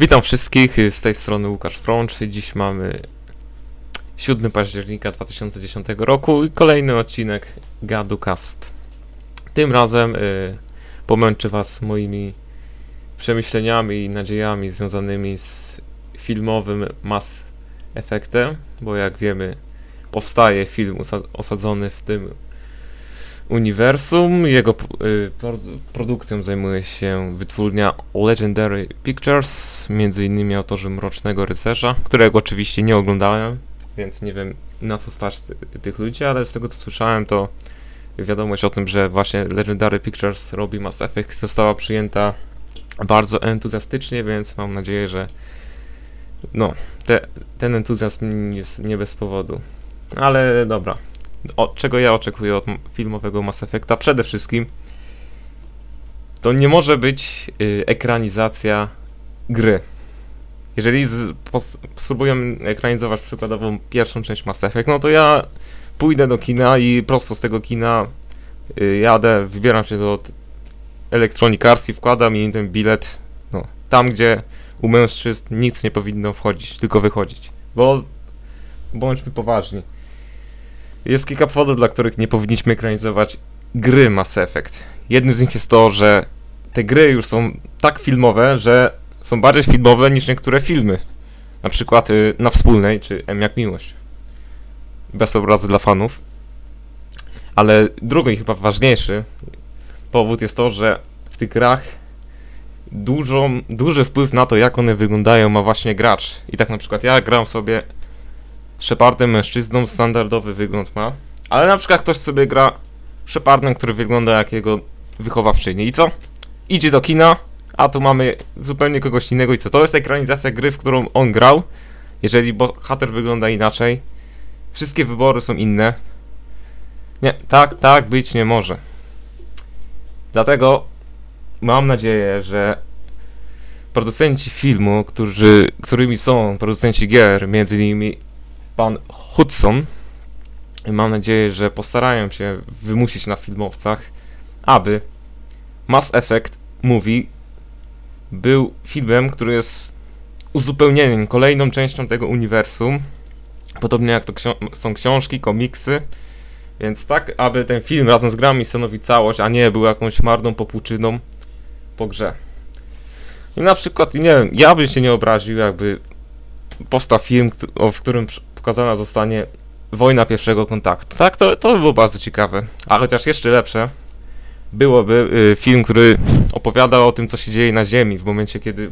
Witam wszystkich, z tej strony Łukasz Frącz. Dziś mamy 7 października 2010 roku i kolejny odcinek GaduCast. Tym razem y, pomęczę Was moimi przemyśleniami i nadziejami związanymi z filmowym Mass Effectem, bo jak wiemy powstaje film osadzony w tym uniwersum. Jego y, pro, produkcją zajmuje się wytwórnia Legendary Pictures, między innymi autorzy Mrocznego Rycerza, którego oczywiście nie oglądałem, więc nie wiem na co stać ty, tych ludzi, ale z tego co słyszałem to wiadomość o tym, że właśnie Legendary Pictures robi Mass Effect została przyjęta bardzo entuzjastycznie, więc mam nadzieję, że no, te, ten entuzjazm jest nie bez powodu. Ale dobra, o, czego ja oczekuję od filmowego Mass Effecta? Przede wszystkim to nie może być y, ekranizacja gry. Jeżeli z, pos, spróbujemy ekranizować przykładową pierwszą część Mass Effect, no to ja pójdę do kina i prosto z tego kina y, jadę, wybieram się do Electronic i wkładam im ten bilet no, tam, gdzie u mężczyzn nic nie powinno wchodzić, tylko wychodzić. Bo bądźmy poważni. Jest kilka powodów, dla których nie powinniśmy ekranizować gry Mass Effect. Jednym z nich jest to, że te gry już są tak filmowe, że są bardziej filmowe niż niektóre filmy. Na przykład y, na wspólnej, czy M jak miłość. Bez obrazu dla fanów. Ale drugi, chyba ważniejszy powód jest to, że w tych grach dużą, duży wpływ na to, jak one wyglądają, ma właśnie gracz. I tak na przykład ja gram sobie Shepardem mężczyzną, standardowy wygląd ma. Ale na przykład ktoś sobie gra Shepardem, który wygląda jak jego wychowawczyni. I co? Idzie do kina, a tu mamy zupełnie kogoś innego. I co? To jest ekranizacja gry, w którą on grał. Jeżeli bohater wygląda inaczej. Wszystkie wybory są inne. Nie, tak, tak być nie może. Dlatego mam nadzieję, że producenci filmu, którzy, którymi są producenci gier, między innymi pan Hudson. Mam nadzieję, że postarają się wymusić na filmowcach, aby Mass Effect Movie był filmem, który jest uzupełnieniem, kolejną częścią tego uniwersum. Podobnie jak to ksio są książki, komiksy. Więc tak, aby ten film razem z grami stanowił całość, a nie był jakąś marną popłuczyną po grze. I na przykład, nie wiem, ja bym się nie obraził, jakby powstał film, w którym pokazana zostanie wojna pierwszego kontaktu. Tak, to, to by było bardzo ciekawe. A chociaż jeszcze lepsze byłoby y, film, który opowiada o tym, co się dzieje na Ziemi w momencie, kiedy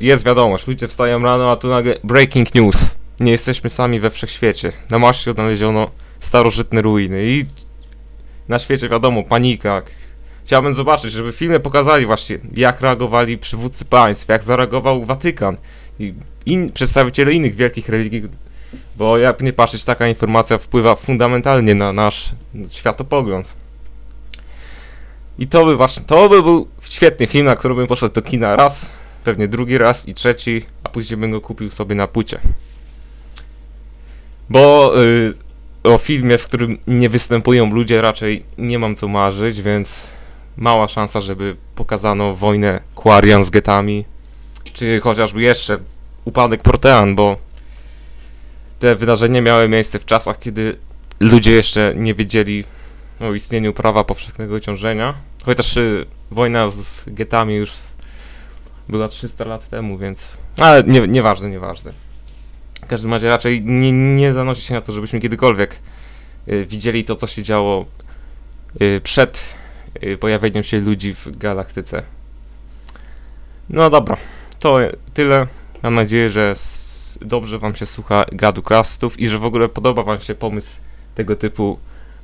jest wiadomość, ludzie wstają rano, a tu nagle breaking news. Nie jesteśmy sami we wszechświecie. Na Marsie odnaleziono starożytne ruiny i na świecie wiadomo, panika. Chciałbym zobaczyć, żeby w filmie pokazali właśnie, jak reagowali przywódcy państw, jak zareagował Watykan i in, przedstawiciele innych wielkich religii, bo jak nie patrzeć, taka informacja wpływa fundamentalnie na nasz światopogląd. I to by właśnie, to by był świetny film, na który bym poszedł do kina raz, pewnie drugi raz i trzeci, a później bym go kupił sobie na płycie. Bo yy, o filmie, w którym nie występują ludzie, raczej nie mam co marzyć, więc mała szansa, żeby pokazano wojnę Quarian z getami, czy chociażby jeszcze upadek Protean, bo te wydarzenia miały miejsce w czasach, kiedy ludzie jeszcze nie wiedzieli o istnieniu prawa powszechnego ciążenia. Chociaż y, wojna z getami już była 300 lat temu, więc... Ale nie, nieważne, nieważne. W każdym razie raczej nie, nie zanosi się na to, żebyśmy kiedykolwiek y, widzieli to, co się działo y, przed pojawieniem się ludzi w galaktyce. No dobra, to tyle. Mam nadzieję, że dobrze Wam się słucha gadu castów i że w ogóle podoba Wam się pomysł tego typu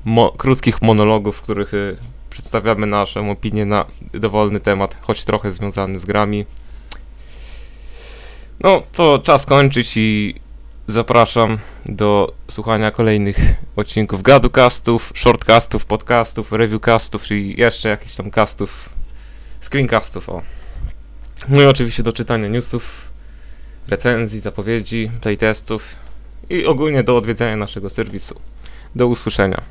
mo krótkich monologów, w których y, przedstawiamy naszą opinię na dowolny temat, choć trochę związany z grami. No, to czas kończyć i zapraszam do słuchania kolejnych odcinków gaducastów, shortcastów, podcastów, reviewcastów i jeszcze jakichś tam castów, screencastów, o. No i oczywiście do czytania newsów, recenzji, zapowiedzi, playtestów i ogólnie do odwiedzania naszego serwisu. Do usłyszenia.